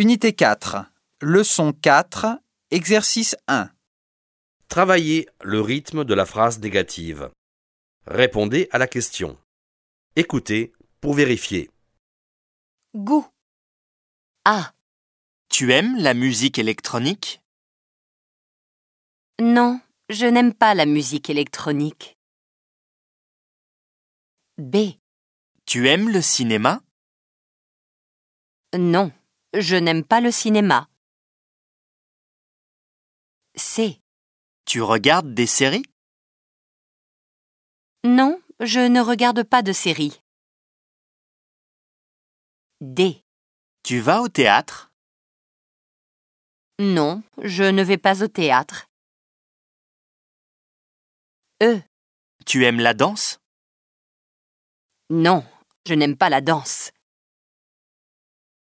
Unité 4. Leçon 4. Exercice 1. Travaillez le rythme de la phrase négative. Répondez à la question. Écoutez pour vérifier. Goût. A. Tu aimes la musique électronique? Non, je n'aime pas la musique électronique. B. Tu aimes le cinéma? Non, je n'aime pas le cinéma. C. Tu regardes des séries? Non, je ne regarde pas de séries. D. Tu vas au théâtre? Non, je ne vais pas au théâtre. E. Tu aimes la danse? Non, je n'aime pas la danse.